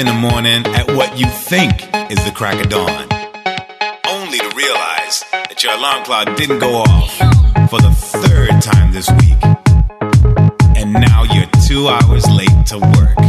in the morning at what you think is the crack of dawn, only to realize that your alarm clock didn't go off for the third time this week. And now you're two hours late to work.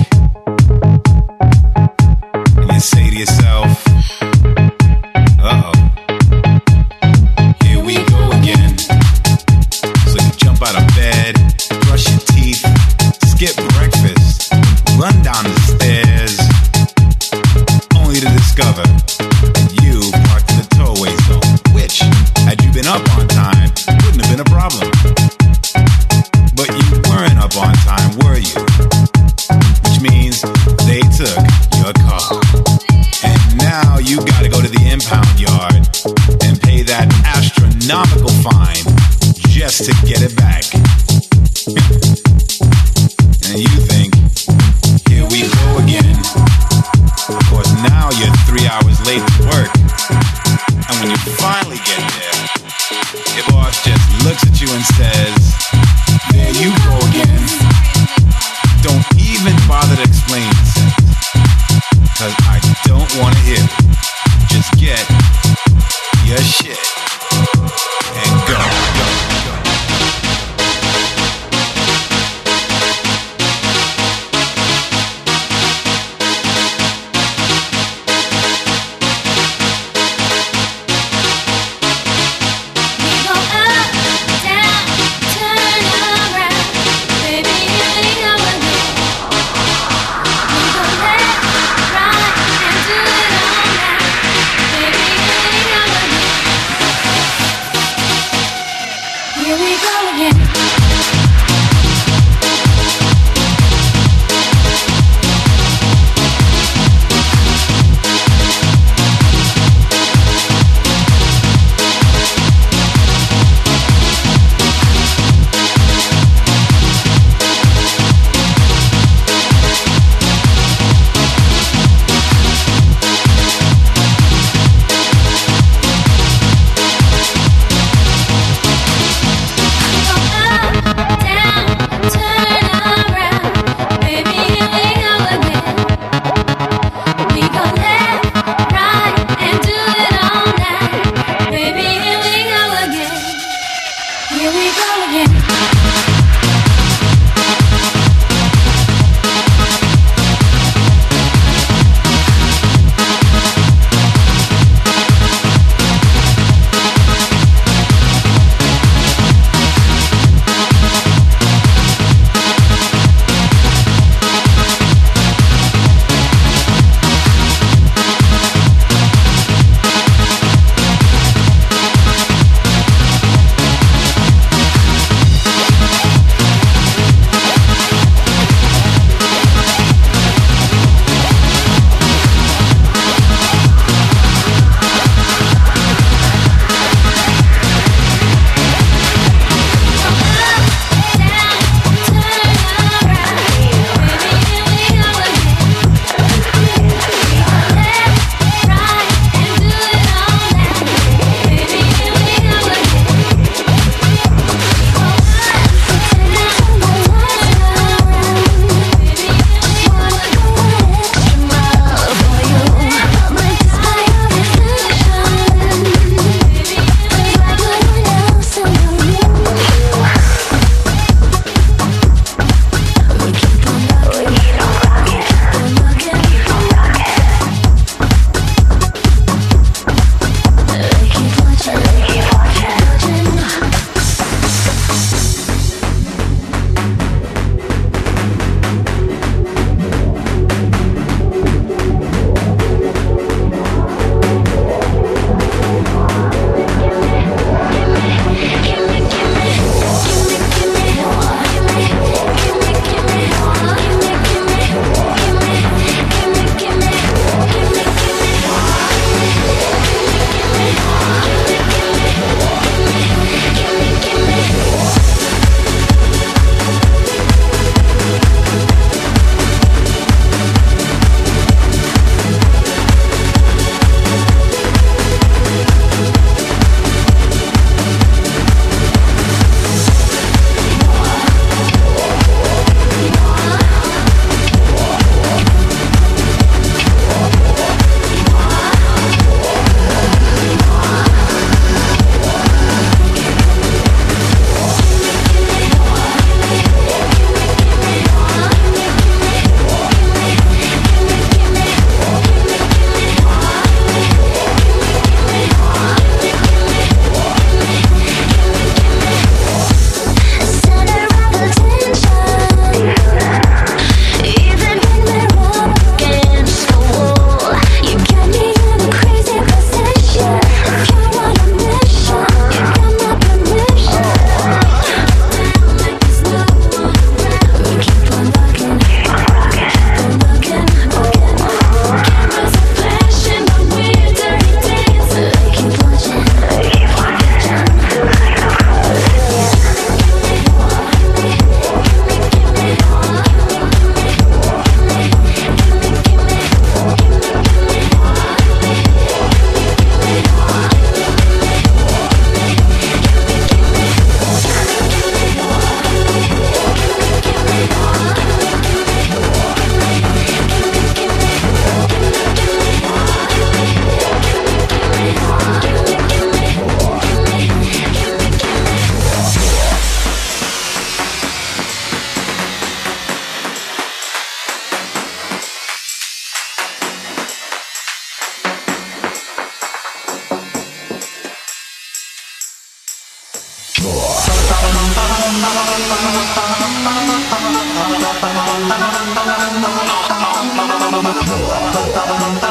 たたたたたた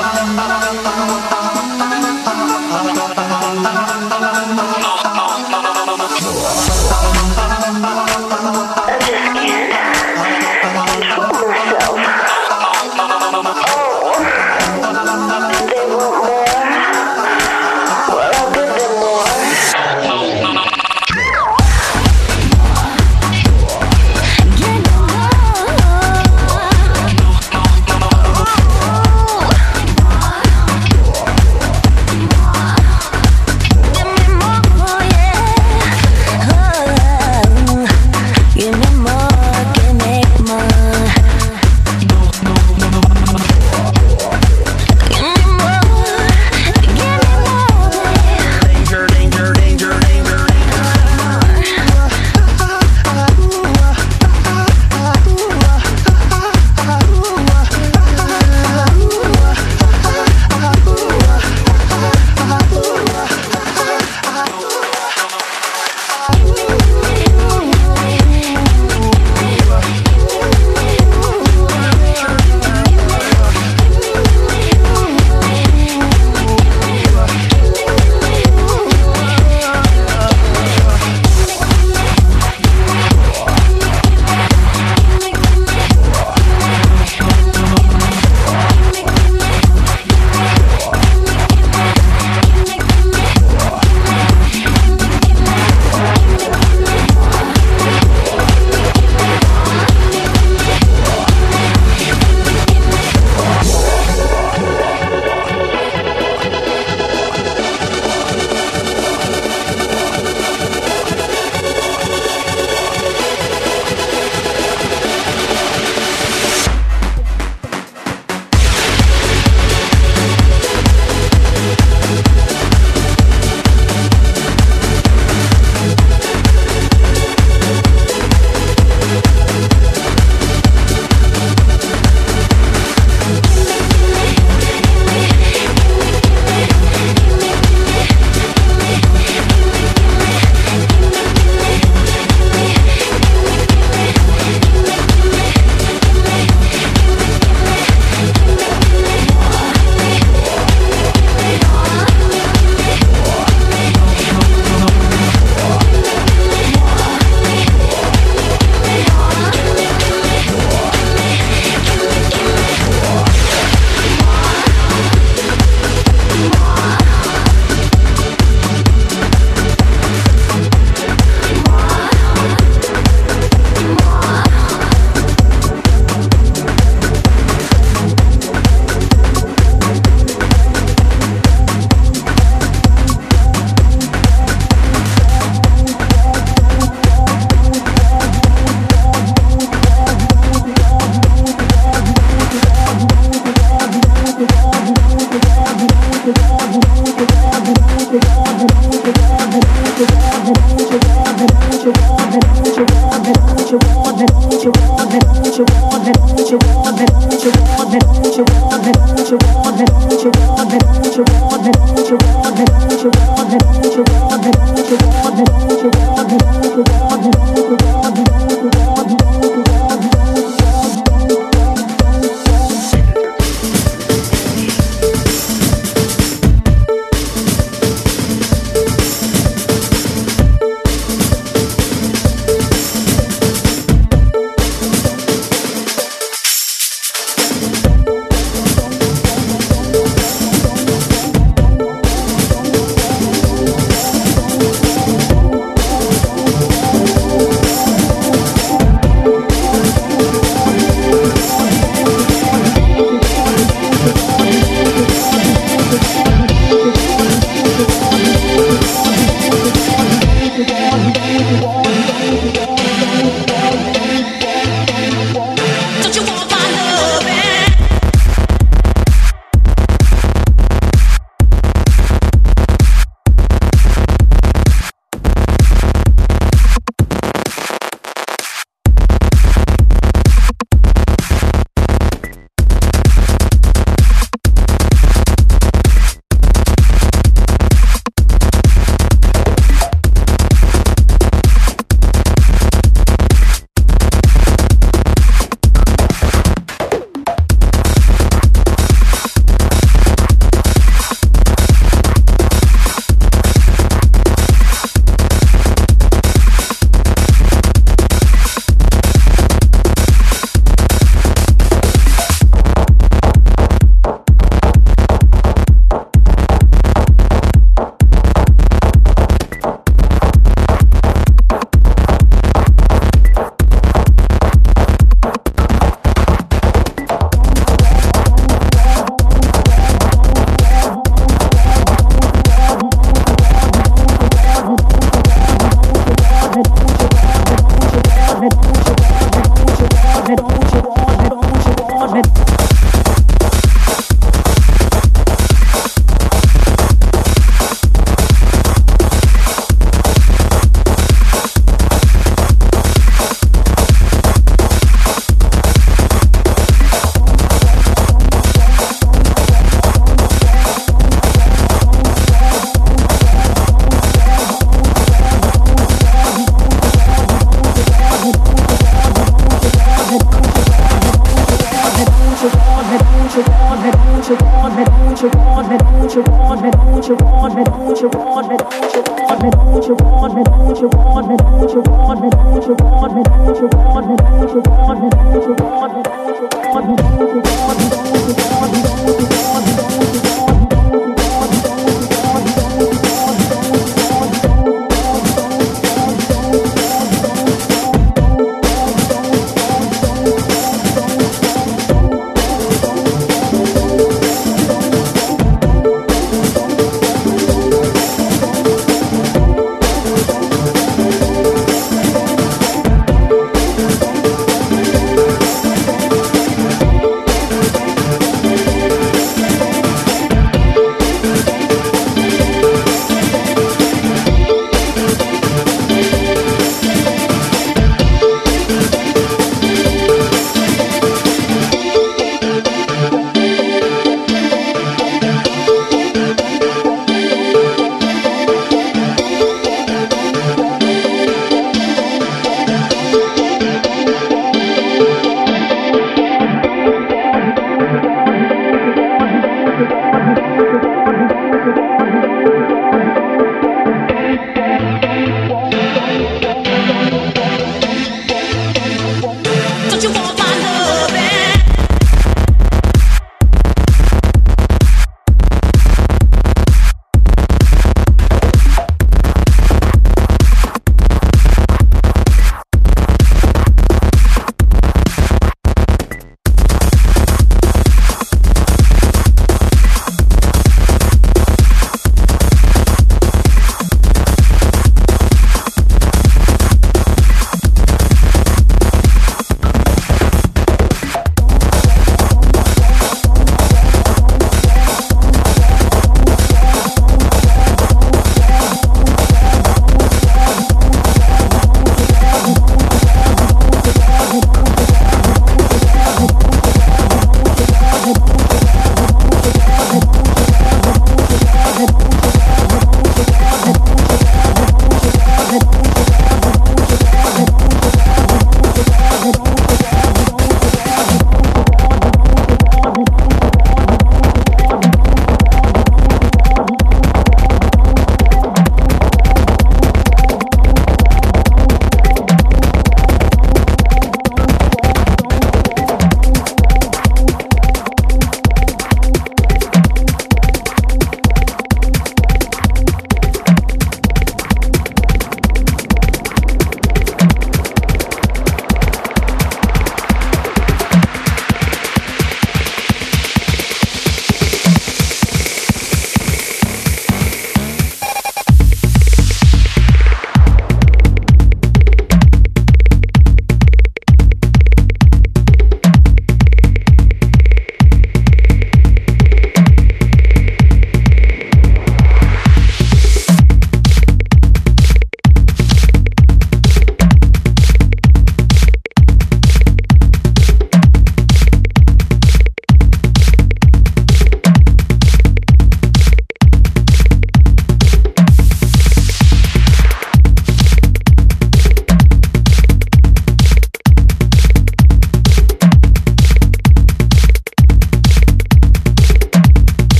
what you want.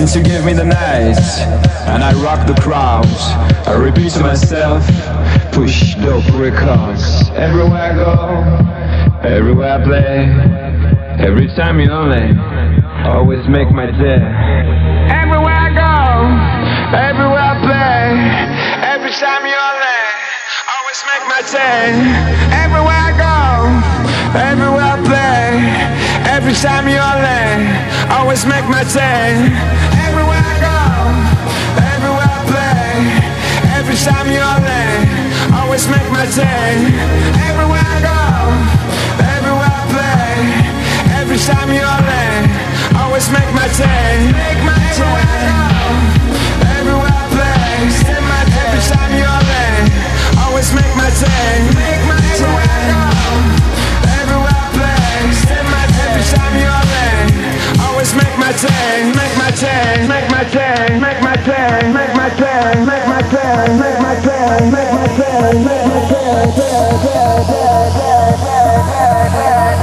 Since you gave me the night And I rock the crowds I repeat to myself Push dope records. Everywhere I go Everywhere I play Every time you only Always make my day. Everywhere I go Everywhere I play Every time you only Always make my day. Everywhere Every time you're late, always make my day. Everywhere I go, everywhere I play. Every time you're late, always make my day. Everywhere I go, everywhere I play. Every time you're late, always make my day. Make my day. Everywhere I go, everywhere I play. Every time you're late, always make my day. Make my day. Everywhere I go every time you're late Always make my day, make my day, make my day, make my day, make my day, make my day, make my day, make my day, make my day, make my day, make my day, make my day, make my day, make my day, make my day,